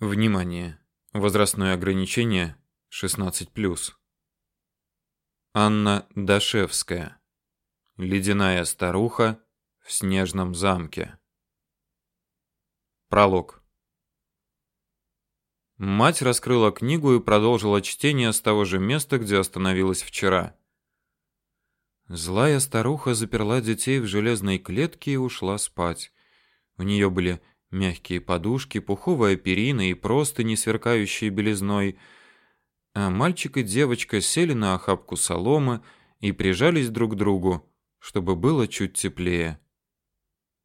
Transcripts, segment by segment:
Внимание! Возрастное ограничение 16+. Анна Дашевская. Ледяная старуха в снежном замке. Пролог. Мать раскрыла книгу и продолжила чтение с того же места, где остановилась вчера. Злая старуха заперла детей в железной клетке и ушла спать. У нее были мягкие подушки, пуховая перина и простыни, сверкающие белизной. А мальчик и девочка сели на охапку соломы и прижались друг к другу, чтобы было чуть теплее.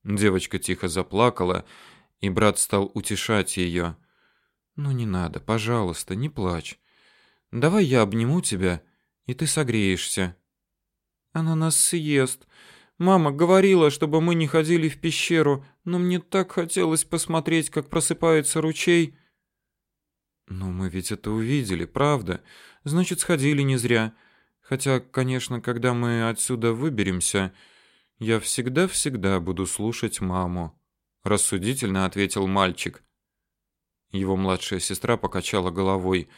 Девочка тихо заплакала, и брат стал утешать ее. «Ну не надо, пожалуйста, не плачь. Давай я обниму тебя, и ты согреешься». «Она нас съест», Мама говорила, чтобы мы не ходили в пещеру, но мне так хотелось посмотреть, как просыпается ручей. Но мы ведь это увидели, правда? Значит, сходили не зря. Хотя, конечно, когда мы отсюда выберемся, я всегда-всегда буду слушать маму, рассудительно ответил мальчик. Его младшая сестра покачала головой.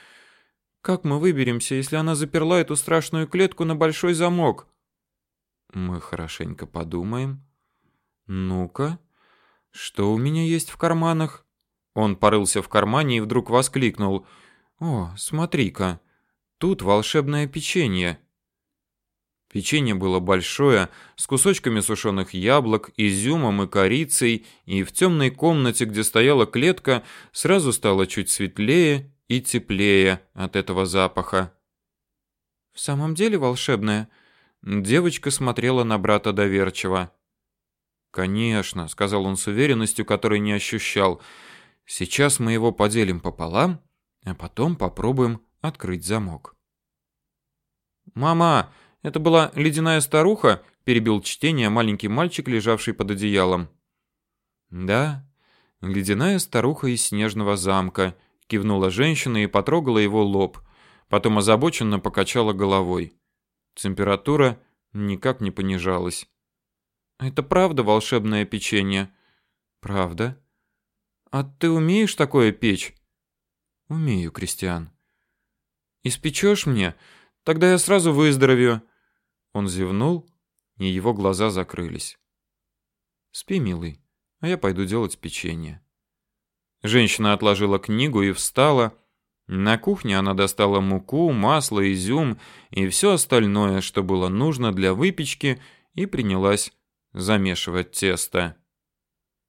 Как мы выберемся, если она заперла эту страшную клетку на большой замок? Мы хорошенько подумаем. Ну-ка, что у меня есть в карманах? Он порылся в кармане и вдруг воскликнул: "О, смотри-ка, тут волшебное печенье". Печенье было большое, с кусочками сушеных яблок, изюмом и корицей, и в темной комнате, где стояла клетка, сразу стало чуть светлее и теплее от этого запаха. В самом деле волшебное? Девочка смотрела на брата доверчиво. "Конечно", сказал он с уверенностью, которой не ощущал. "Сейчас мы его поделим пополам, а потом попробуем открыть замок". "Мама, это была ледяная старуха?" перебил чтение маленький мальчик, лежавший под одеялом. "Да, ледяная старуха из снежного замка", кивнула женщина и потрогала его лоб, потом озабоченно покачала головой. Температура никак не понижалась. Это правда волшебное печенье? Правда. А ты умеешь такое печь? Умею, Кристиан. Испечешь мне? Тогда я сразу выздоровею. Он зевнул, и его глаза закрылись. Спи, милый, а я пойду делать печенье. Женщина отложила книгу и встала, на кухне она достала муку, масло, изюм и все остальное, что было нужно для выпечки, и принялась замешивать тесто.